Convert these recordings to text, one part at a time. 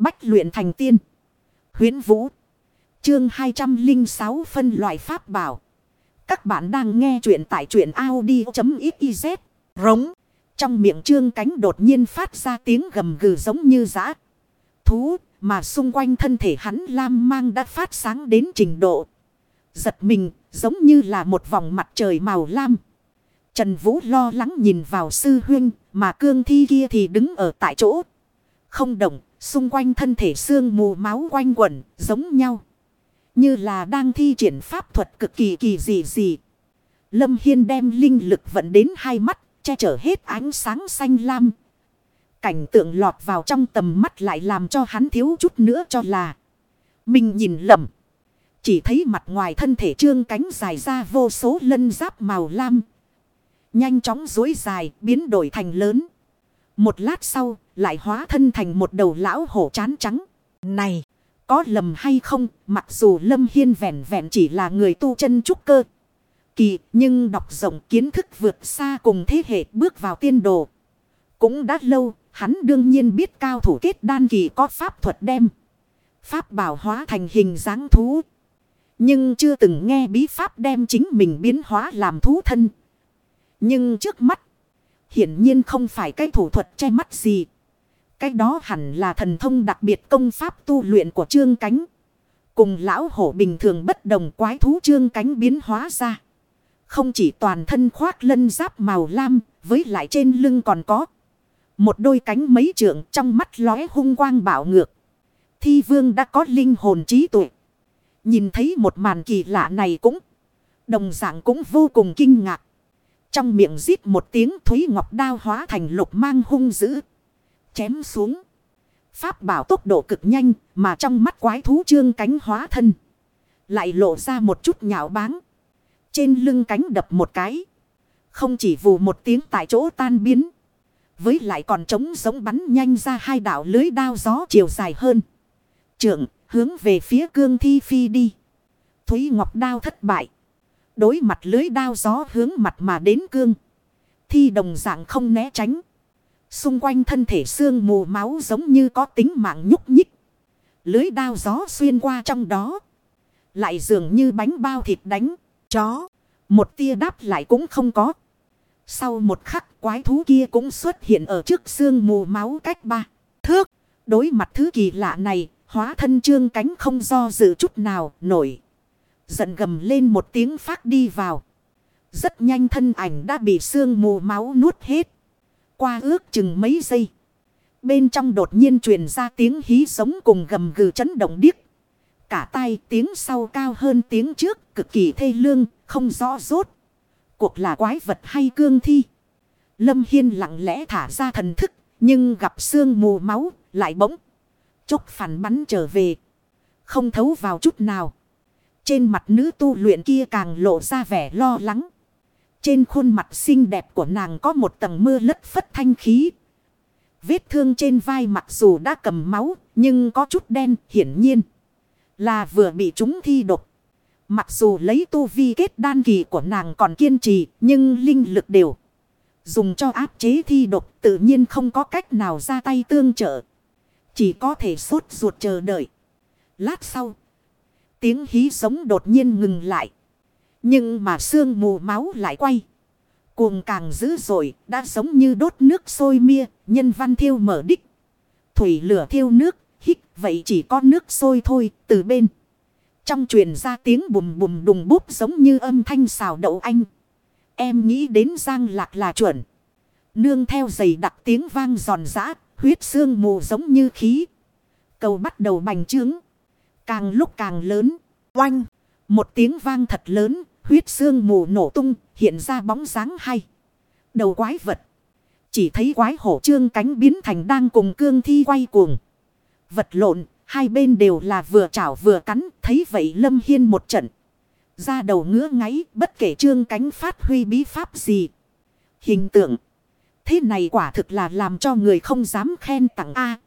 Bách luyện thành tiên. huyễn Vũ. Chương 206 phân loại pháp bảo. Các bạn đang nghe truyện tại truyện Audi.xyz. Rống. Trong miệng trương cánh đột nhiên phát ra tiếng gầm gừ giống như giã. Thú mà xung quanh thân thể hắn lam mang đã phát sáng đến trình độ. Giật mình giống như là một vòng mặt trời màu lam. Trần Vũ lo lắng nhìn vào sư huynh mà cương thi kia thì đứng ở tại chỗ. Không động, xung quanh thân thể xương mù máu quanh quẩn, giống nhau. Như là đang thi triển pháp thuật cực kỳ kỳ dị dị. Lâm Hiên đem linh lực vận đến hai mắt, che chở hết ánh sáng xanh lam. Cảnh tượng lọt vào trong tầm mắt lại làm cho hắn thiếu chút nữa cho là. Mình nhìn lầm. Chỉ thấy mặt ngoài thân thể trương cánh dài ra vô số lân giáp màu lam. Nhanh chóng dối dài, biến đổi thành lớn. Một lát sau, lại hóa thân thành một đầu lão hổ chán trắng. Này, có lầm hay không, mặc dù Lâm Hiên vẹn vẹn chỉ là người tu chân trúc cơ. Kỳ, nhưng đọc rộng kiến thức vượt xa cùng thế hệ bước vào tiên đồ. Cũng đã lâu, hắn đương nhiên biết cao thủ kết đan kỳ có pháp thuật đem. Pháp bảo hóa thành hình dáng thú. Nhưng chưa từng nghe bí pháp đem chính mình biến hóa làm thú thân. Nhưng trước mắt. Hiển nhiên không phải cái thủ thuật che mắt gì. Cái đó hẳn là thần thông đặc biệt công pháp tu luyện của trương cánh. Cùng lão hổ bình thường bất đồng quái thú trương cánh biến hóa ra. Không chỉ toàn thân khoác lân giáp màu lam, với lại trên lưng còn có. Một đôi cánh mấy trượng trong mắt lóe hung quang bảo ngược. Thi vương đã có linh hồn trí tuệ. Nhìn thấy một màn kỳ lạ này cũng. Đồng dạng cũng vô cùng kinh ngạc. Trong miệng rít một tiếng Thúy Ngọc đao hóa thành lục mang hung dữ. Chém xuống. Pháp bảo tốc độ cực nhanh, mà trong mắt quái thú trương cánh hóa thân. Lại lộ ra một chút nhạo báng. Trên lưng cánh đập một cái. Không chỉ vù một tiếng tại chỗ tan biến. Với lại còn trống giống bắn nhanh ra hai đảo lưới đao gió chiều dài hơn. Trượng, hướng về phía cương thi phi đi. Thúy Ngọc đao thất bại. Đối mặt lưới đao gió hướng mặt mà đến cương. Thi đồng dạng không né tránh. Xung quanh thân thể xương mù máu giống như có tính mạng nhúc nhích. Lưới đao gió xuyên qua trong đó. Lại dường như bánh bao thịt đánh. Chó. Một tia đáp lại cũng không có. Sau một khắc, quái thú kia cũng xuất hiện ở trước xương mù máu cách ba. Thước. Đối mặt thứ kỳ lạ này. Hóa thân trương cánh không do dự chút nào nổi. Giận gầm lên một tiếng phát đi vào. Rất nhanh thân ảnh đã bị sương mù máu nuốt hết. Qua ước chừng mấy giây. Bên trong đột nhiên truyền ra tiếng hí sống cùng gầm gừ chấn động điếc. Cả tai tiếng sau cao hơn tiếng trước cực kỳ thê lương, không rõ rốt. Cuộc là quái vật hay cương thi. Lâm Hiên lặng lẽ thả ra thần thức, nhưng gặp sương mù máu, lại bỗng. Chốc phản bắn trở về. Không thấu vào chút nào. Trên mặt nữ tu luyện kia càng lộ ra vẻ lo lắng. Trên khuôn mặt xinh đẹp của nàng có một tầng mưa lất phất thanh khí. Vết thương trên vai mặc dù đã cầm máu, nhưng có chút đen hiển nhiên. Là vừa bị chúng thi độc. Mặc dù lấy tu vi kết đan kỳ của nàng còn kiên trì, nhưng linh lực đều. Dùng cho áp chế thi độc tự nhiên không có cách nào ra tay tương trợ. Chỉ có thể sốt ruột chờ đợi. Lát sau, tiếng hí sống đột nhiên ngừng lại. Nhưng mà sương mù máu lại quay. Cuồng càng dữ dội, đã giống như đốt nước sôi mia, nhân văn thiêu mở đích. Thủy lửa thiêu nước, hít, vậy chỉ có nước sôi thôi, từ bên. Trong truyền ra tiếng bùm bùm đùng búp giống như âm thanh xào đậu anh. Em nghĩ đến giang lạc là chuẩn. Nương theo giày đặc tiếng vang giòn giã, huyết xương mù giống như khí. Cầu bắt đầu bành trướng. Càng lúc càng lớn, oanh. Một tiếng vang thật lớn, huyết xương mù nổ tung, hiện ra bóng dáng hay. Đầu quái vật. Chỉ thấy quái hổ trương cánh biến thành đang cùng cương thi quay cuồng. Vật lộn, hai bên đều là vừa chảo vừa cắn, thấy vậy lâm hiên một trận. Ra đầu ngứa ngáy, bất kể trương cánh phát huy bí pháp gì. Hình tượng. Thế này quả thực là làm cho người không dám khen tặng A.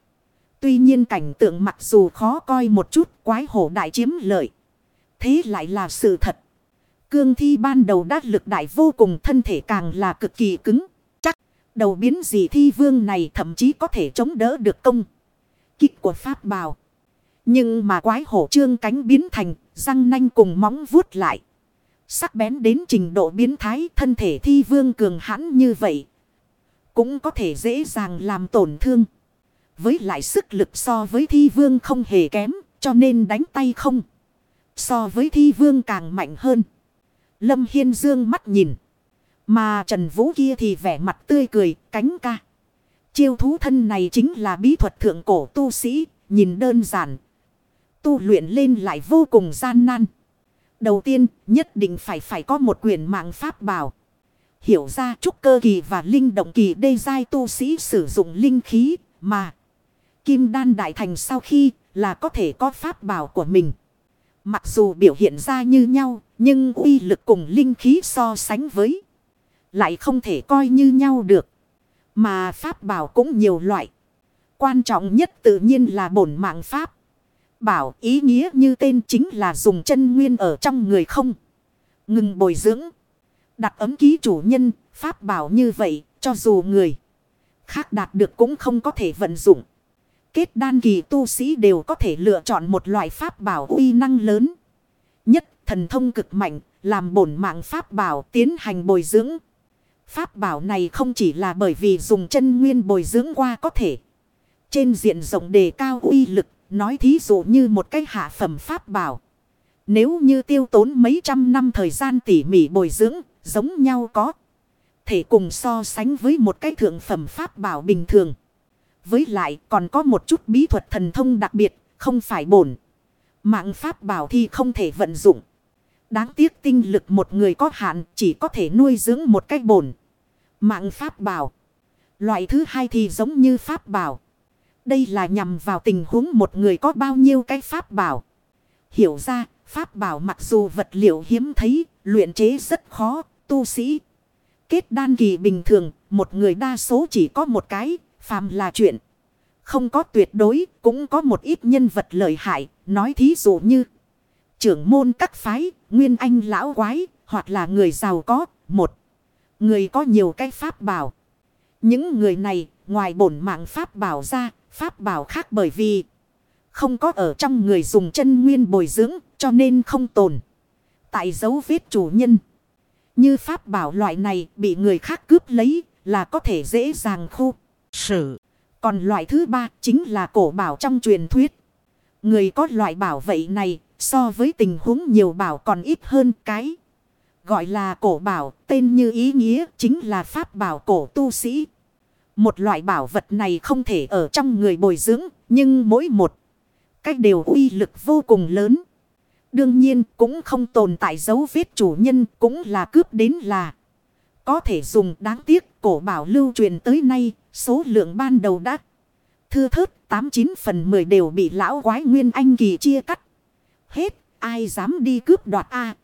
Tuy nhiên cảnh tượng mặc dù khó coi một chút, quái hổ đại chiếm lợi. Thế lại là sự thật. Cương thi ban đầu đát lực đại vô cùng thân thể càng là cực kỳ cứng. Chắc đầu biến gì thi vương này thậm chí có thể chống đỡ được công. kích của pháp bào. Nhưng mà quái hổ trương cánh biến thành răng nanh cùng móng vuốt lại. Sắc bén đến trình độ biến thái thân thể thi vương cường hãn như vậy. Cũng có thể dễ dàng làm tổn thương. Với lại sức lực so với thi vương không hề kém cho nên đánh tay không. So với thi vương càng mạnh hơn. Lâm Hiên dương mắt nhìn. Mà Trần Vũ kia thì vẻ mặt tươi cười, cánh ca. Chiêu thú thân này chính là bí thuật thượng cổ tu sĩ, nhìn đơn giản. Tu luyện lên lại vô cùng gian nan. Đầu tiên, nhất định phải phải có một quyền mạng pháp bảo. Hiểu ra trúc cơ kỳ và linh động kỳ đê giai tu sĩ sử dụng linh khí mà. Kim đan đại thành sau khi là có thể có pháp bảo của mình. Mặc dù biểu hiện ra như nhau, nhưng uy lực cùng linh khí so sánh với. Lại không thể coi như nhau được. Mà pháp bảo cũng nhiều loại. Quan trọng nhất tự nhiên là bổn mạng pháp. Bảo ý nghĩa như tên chính là dùng chân nguyên ở trong người không. Ngừng bồi dưỡng. Đặt ấm ký chủ nhân, pháp bảo như vậy, cho dù người khác đạt được cũng không có thể vận dụng. Kết đan kỳ tu sĩ đều có thể lựa chọn một loại pháp bảo uy năng lớn. Nhất thần thông cực mạnh, làm bổn mạng pháp bảo tiến hành bồi dưỡng. Pháp bảo này không chỉ là bởi vì dùng chân nguyên bồi dưỡng qua có thể. Trên diện rộng đề cao uy lực, nói thí dụ như một cái hạ phẩm pháp bảo. Nếu như tiêu tốn mấy trăm năm thời gian tỉ mỉ bồi dưỡng, giống nhau có. Thể cùng so sánh với một cái thượng phẩm pháp bảo bình thường. Với lại còn có một chút bí thuật thần thông đặc biệt, không phải bổn. Mạng pháp bảo thì không thể vận dụng. Đáng tiếc tinh lực một người có hạn chỉ có thể nuôi dưỡng một cách bổn. Mạng pháp bảo. Loại thứ hai thì giống như pháp bảo. Đây là nhằm vào tình huống một người có bao nhiêu cái pháp bảo. Hiểu ra, pháp bảo mặc dù vật liệu hiếm thấy, luyện chế rất khó, tu sĩ. Kết đan kỳ bình thường, một người đa số chỉ có một cái, phàm là chuyện. Không có tuyệt đối, cũng có một ít nhân vật lợi hại, nói thí dụ như trưởng môn các phái, nguyên anh lão quái, hoặc là người giàu có, một. Người có nhiều cái pháp bảo. Những người này, ngoài bổn mạng pháp bảo ra, pháp bảo khác bởi vì không có ở trong người dùng chân nguyên bồi dưỡng, cho nên không tồn. Tại dấu vết chủ nhân. Như pháp bảo loại này bị người khác cướp lấy là có thể dễ dàng khu sử. Còn loại thứ ba chính là cổ bảo trong truyền thuyết. Người có loại bảo vậy này so với tình huống nhiều bảo còn ít hơn cái. Gọi là cổ bảo, tên như ý nghĩa chính là pháp bảo cổ tu sĩ. Một loại bảo vật này không thể ở trong người bồi dưỡng, nhưng mỗi một cách đều uy lực vô cùng lớn. Đương nhiên cũng không tồn tại dấu vết chủ nhân cũng là cướp đến là. Có thể dùng đáng tiếc cổ bảo lưu truyền tới nay, số lượng ban đầu đã thưa thớt 89 phần 10 đều bị lão quái nguyên anh kỳ chia cắt. Hết, ai dám đi cướp đoạt a